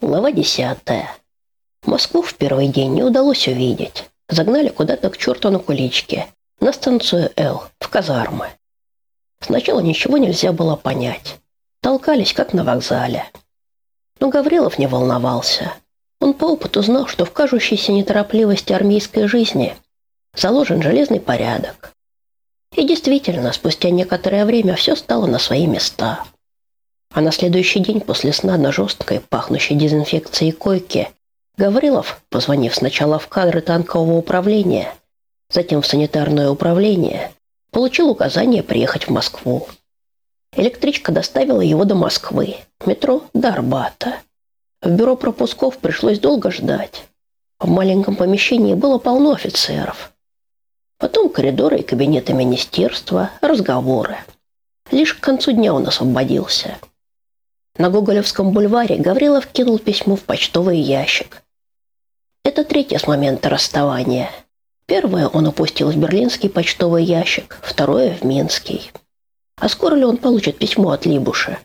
Глава десятая. Москву в первый день не удалось увидеть. Загнали куда-то к черту на куличке, на станцию «Л», в казармы. Сначала ничего нельзя было понять. Толкались, как на вокзале. Но Гаврилов не волновался. Он по опыту знал, что в кажущейся неторопливости армейской жизни заложен железный порядок. И действительно, спустя некоторое время все стало на свои места. А на следующий день после сна на жесткой, пахнущей дезинфекцией койке, Гаврилов, позвонив сначала в кадры танкового управления, затем в санитарное управление, получил указание приехать в Москву. Электричка доставила его до Москвы, метро до Арбата. В бюро пропусков пришлось долго ждать. В маленьком помещении было полно офицеров. Потом коридоры и кабинеты министерства, разговоры. Лишь к концу дня он освободился. На Гоголевском бульваре Гаврилов кинул письмо в почтовый ящик. Это третье с момента расставания. Первое он упустил в берлинский почтовый ящик, второе в Минский. А скоро ли он получит письмо от Либуша?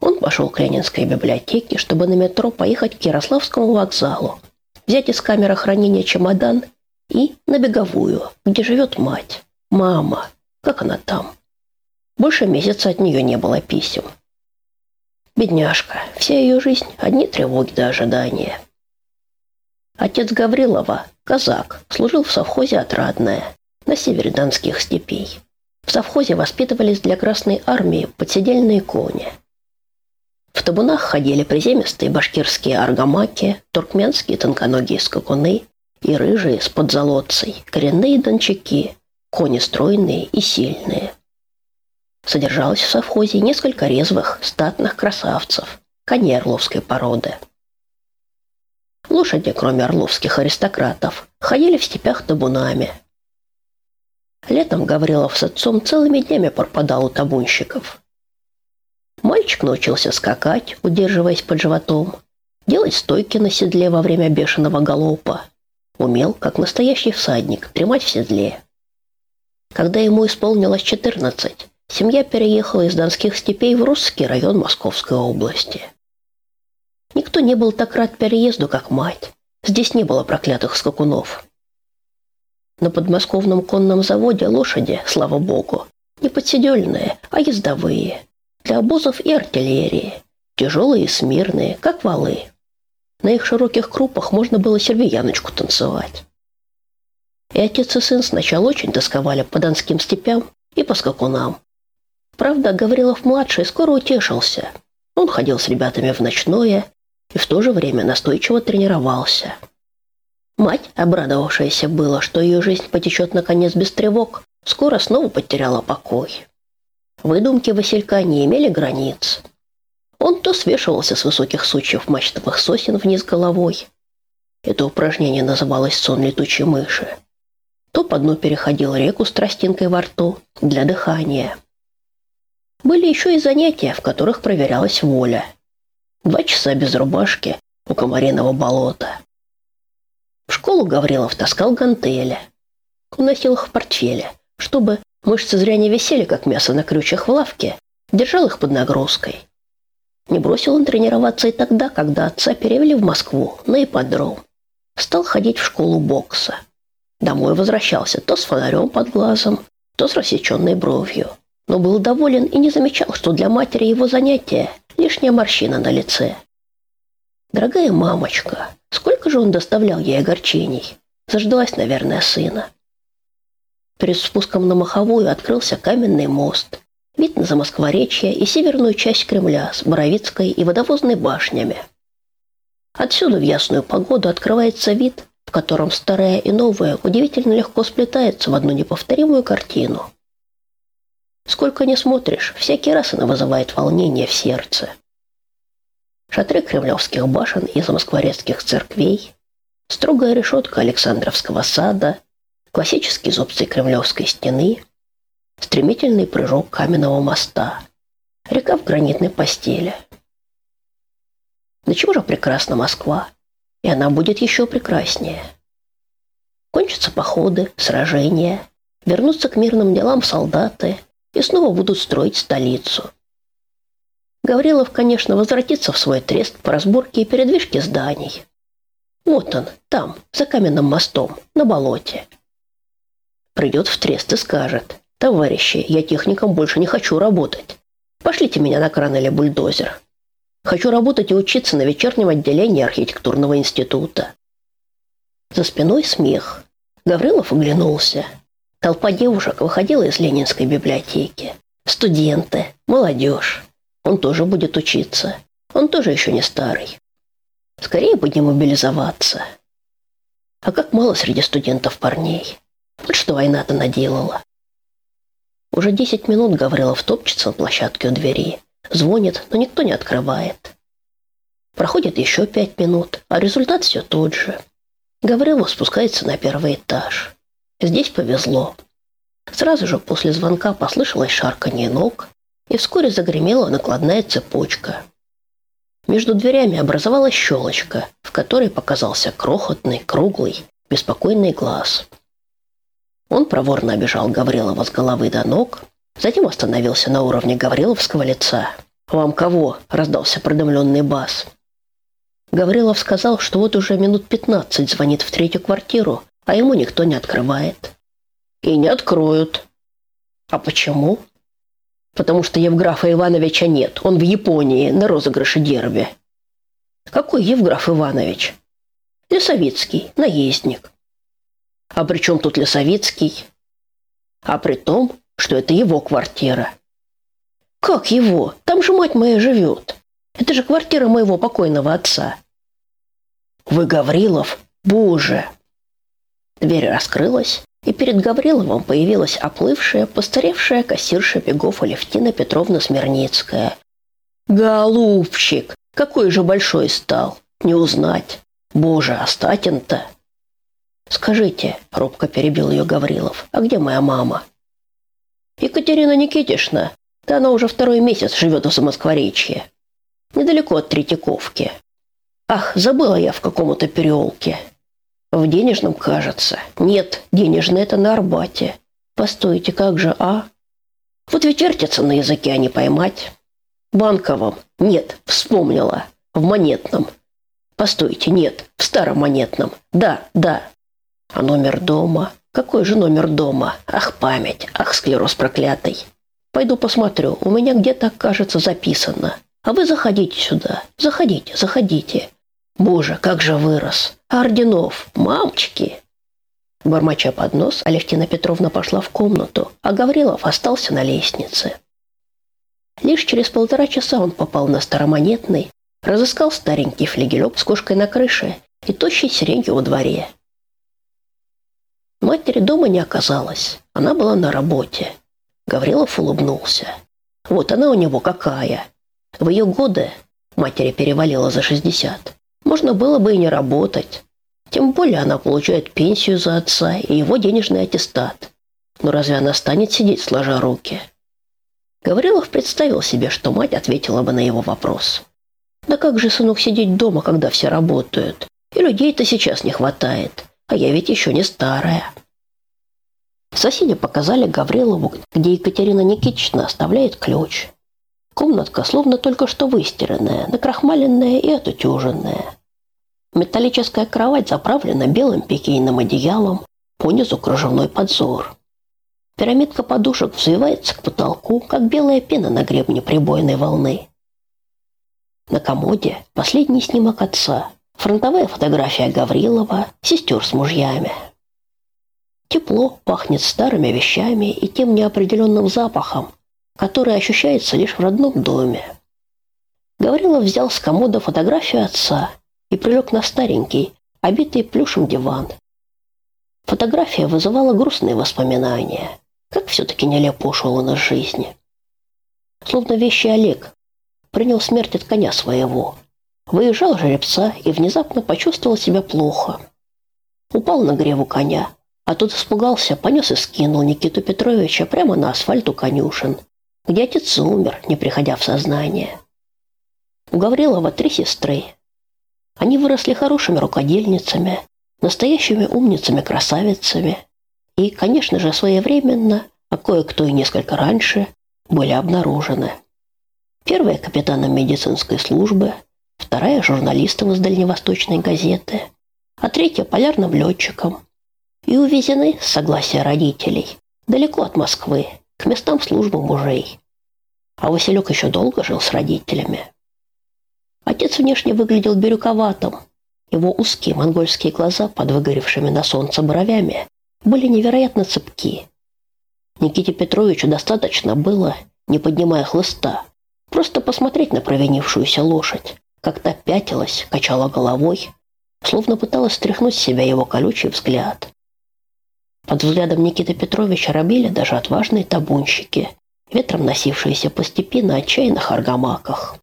Он пошел к Ленинской библиотеке, чтобы на метро поехать к Ярославскому вокзалу, взять из камеры хранения чемодан и на беговую, где живет мать. Мама. Как она там? Больше месяца от нее не было писем. Бедняжка, вся ее жизнь – одни тревоги до ожидания. Отец Гаврилова, казак, служил в совхозе «Отрадное» на севере Донских степей. В совхозе воспитывались для Красной Армии подседельные кони. В табунах ходили приземистые башкирские аргамаки, туркменские тонконогие скакуны и рыжие с подзолотцей, коренные дончаки, кони стройные и сильные. Содержалось в совхозе несколько резвых, статных красавцев, коней орловской породы. Лошади, кроме орловских аристократов, ходили в степях табунами. Летом Гаврилов с отцом целыми днями пропадал у табунщиков. Мальчик научился скакать, удерживаясь под животом, делать стойки на седле во время бешеного галопа. Умел, как настоящий всадник, дремать в седле. Когда ему исполнилось четырнадцать, Семья переехала из Донских степей в Русский район Московской области. Никто не был так рад переезду, как мать. Здесь не было проклятых скакунов. На подмосковном конном заводе лошади, слава богу, не подседельные, а ездовые. Для обозов и артиллерии. Тяжелые и смирные, как валы. На их широких крупах можно было сербияночку танцевать. И отец и сын сначала очень тосковали по донским степям и по скакунам, Правда, Гаврилов-младший скоро утешился. Он ходил с ребятами в ночное и в то же время настойчиво тренировался. Мать, обрадовавшаяся было, что ее жизнь потечет наконец без тревог, скоро снова потеряла покой. Выдумки Василька не имели границ. Он то свешивался с высоких сучьев мачтовых сосен вниз головой. Это упражнение называлось «сон летучей мыши». То по дну переходил реку с тростинкой во рту для дыхания. Были еще и занятия, в которых проверялась воля. Два часа без рубашки у комариного болота. В школу Гаврилов таскал гантели. Уносил их в портфеле, чтобы мышцы зря не висели, как мясо на крючьях в лавке, держал их под нагрузкой. Не бросил он тренироваться и тогда, когда отца перевели в Москву, на ипподром. Стал ходить в школу бокса. Домой возвращался то с фонарем под глазом, то с рассеченной бровью но был доволен и не замечал, что для матери его занятие – лишняя морщина на лице. Дорогая мамочка, сколько же он доставлял ей огорчений. Заждалась, наверное, сына. Перед спуском на Маховую открылся каменный мост. Вид на Замоскворечье и северную часть Кремля с Боровицкой и водовозной башнями. Отсюда в ясную погоду открывается вид, в котором старое и новое удивительно легко сплетается в одну неповторимую картину. Сколько не смотришь, всякий раз она вызывает волнение в сердце. Шатры кремлевских башен и замоскворецких церквей, строгая решетка Александровского сада, классические зубцы кремлевской стены, стремительный прыжок каменного моста, река в гранитной постели. Да чего же прекрасна Москва, и она будет еще прекраснее. Кончатся походы, сражения, вернутся к мирным делам солдаты – и снова будут строить столицу. Гаврилов, конечно, возвратится в свой трест по разборке и передвижке зданий. Вот он, там, за каменным мостом, на болоте. Придет в трест и скажет, товарищи, я техником больше не хочу работать. Пошлите меня на кран или бульдозер. Хочу работать и учиться на вечернем отделении архитектурного института. За спиной смех. Гаврилов оглянулся. Толпа девушек выходила из Ленинской библиотеки. Студенты, молодежь. Он тоже будет учиться. Он тоже еще не старый. Скорее бы не мобилизоваться. А как мало среди студентов парней. Вот что война-то наделала. Уже десять минут Гаврилов топчется на площадке у двери. Звонит, но никто не открывает. Проходит еще пять минут, а результат все тот же. Гаврилов спускается на первый этаж. Здесь повезло. Сразу же после звонка послышалось шарканье ног, и вскоре загремела накладная цепочка. Между дверями образовалась щелочка, в которой показался крохотный, круглый, беспокойный глаз. Он проворно обежал Гаврилова с головы до ног, затем остановился на уровне Гавриловского лица. «Вам кого?» – раздался продымленный бас. Гаврилов сказал, что вот уже минут пятнадцать звонит в третью квартиру, а ему никто не открывает. «И не откроют». «А почему?» потому что Евграфа Ивановича нет. Он в Японии на розыгрыше дерби. Какой Евграф Иванович? Лесовицкий, наездник. А при чем тут Лесовицкий? А при том, что это его квартира. Как его? Там же мать моя живет. Это же квартира моего покойного отца. Вы Гаврилов? Боже! Дверь раскрылась, и перед Гавриловым появилась оплывшая, постаревшая кассирша Бегов Алевтина Петровна Смирницкая. «Голубчик! Какой же большой стал! Не узнать! Боже, Остатин-то!» «Скажите», — робко перебил ее Гаврилов, — «а где моя мама?» «Екатерина Никитишна. Да она уже второй месяц живет в Замоскворечье. Недалеко от Третьяковки. Ах, забыла я в каком-то переулке. В денежном, кажется. Нет, денежный это на Арбате. Постойте, как же, а? Вот ведь вертится на языке, а не поймать. Банковом. Нет, вспомнила. В монетном. Постойте, нет, в старом монетном. Да, да. А номер дома? Какой же номер дома? Ах, память. Ах, склероз проклятый. Пойду посмотрю. У меня где-то, кажется, записано. А вы заходите сюда. Заходите, заходите. Боже, как же вырос. Орденов, мамочки. Бормоча под нос, Алевтина Петровна пошла в комнату, а Гаврилов остался на лестнице. Лишь через полтора часа он попал на старомонетный, разыскал старенький флигелек с кошкой на крыше и тощей сиренью во дворе. Матери дома не оказалось, она была на работе. Гаврилов улыбнулся. Вот она у него какая. В ее годы матери перевалила за шестьдесят. Можно было бы и не работать. Тем более она получает пенсию за отца и его денежный аттестат. Но разве она станет сидеть сложа руки? Гаврилов представил себе, что мать ответила бы на его вопрос. «Да как же, сынок, сидеть дома, когда все работают? И людей-то сейчас не хватает, а я ведь еще не старая». Соседи показали Гаврилову, где Екатерина Никитична оставляет ключ. Комнатка словно только что выстиранная, накрахмаленная и отутюженная. Металлическая кровать заправлена белым пикейным одеялом, понизу кружевной подзор. Пирамидка подушек взвивается к потолку, как белая пена на гребне прибойной волны. На комоде последний снимок отца, фронтовая фотография Гаврилова, сестер с мужьями. Тепло пахнет старыми вещами и тем неопределенным запахом, который ощущается лишь в родном доме. Гаврилов взял с комода фотографию отца и прилег на старенький, обитый плюшем диван. Фотография вызывала грустные воспоминания. Как все-таки нелепо ушел он из жизни. Словно вещи Олег принял смерть от коня своего. Выезжал жеребца и внезапно почувствовал себя плохо. Упал на греву коня, а тот испугался, понес и скинул Никиту Петровича прямо на асфальт у конюшен, где отец умер, не приходя в сознание. У Гаврилова три сестры, они выросли хорошими рукодельницами, настоящими умницами-красавицами и, конечно же, своевременно, а кое-кто и несколько раньше, были обнаружены. Первая капитаном медицинской службы, вторая журналистом из дальневосточной газеты, а третья полярным летчиком. И увезены, с согласия родителей, далеко от Москвы, к местам службы мужей. А Василек еще долго жил с родителями. Отец внешне выглядел бирюковатым. Его узкие монгольские глаза под выгоревшими на солнце бровями были невероятно цепки. Никите Петровичу достаточно было, не поднимая хлыста, просто посмотреть на провинившуюся лошадь, как та пятилась, качала головой, словно пыталась стряхнуть с себя его колючий взгляд. Под взглядом Никиты Петровича робили даже отважные табунщики, ветром носившиеся по степи на отчаянных аргамаках.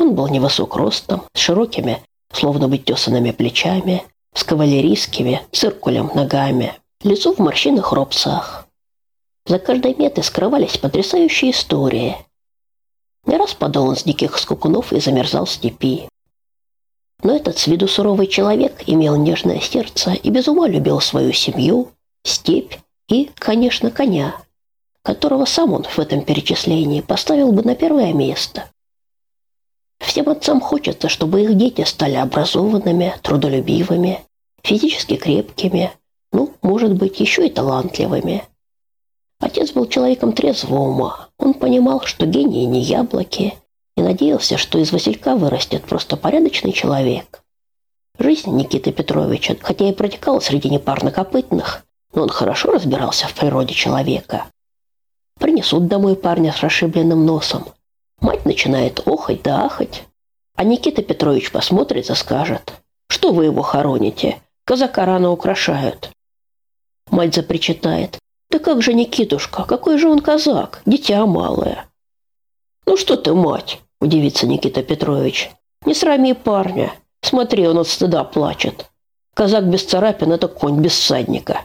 Он был невысок ростом, с широкими, словно бы тесанными плечами, с кавалерийскими, циркулем ногами, лицо в морщинах робцах. За каждой метой скрывались потрясающие истории. Не раз падал он с диких скукунов и замерзал в степи. Но этот с виду суровый человек имел нежное сердце и без ума любил свою семью, степь и, конечно, коня, которого сам он в этом перечислении поставил бы на первое место. Всем отцам хочется, чтобы их дети стали образованными, трудолюбивыми, физически крепкими, ну, может быть, еще и талантливыми. Отец был человеком трезвого ума. Он понимал, что гении не яблоки, и надеялся, что из Василька вырастет просто порядочный человек. Жизнь Никиты Петровича, хотя и протекала среди непарнокопытных, но он хорошо разбирался в природе человека. Принесут домой парня с расшибленным носом. Мать начинает охать да ахать. А Никита Петрович посмотрит и скажет, что вы его хороните, казака рано украшают. Мать запричитает, да как же Никитушка, какой же он казак, дитя малое. Ну что ты, мать, удивится Никита Петрович. Не срами парня. Смотри, он от стыда плачет. Казак без царапин – это конь без всадника.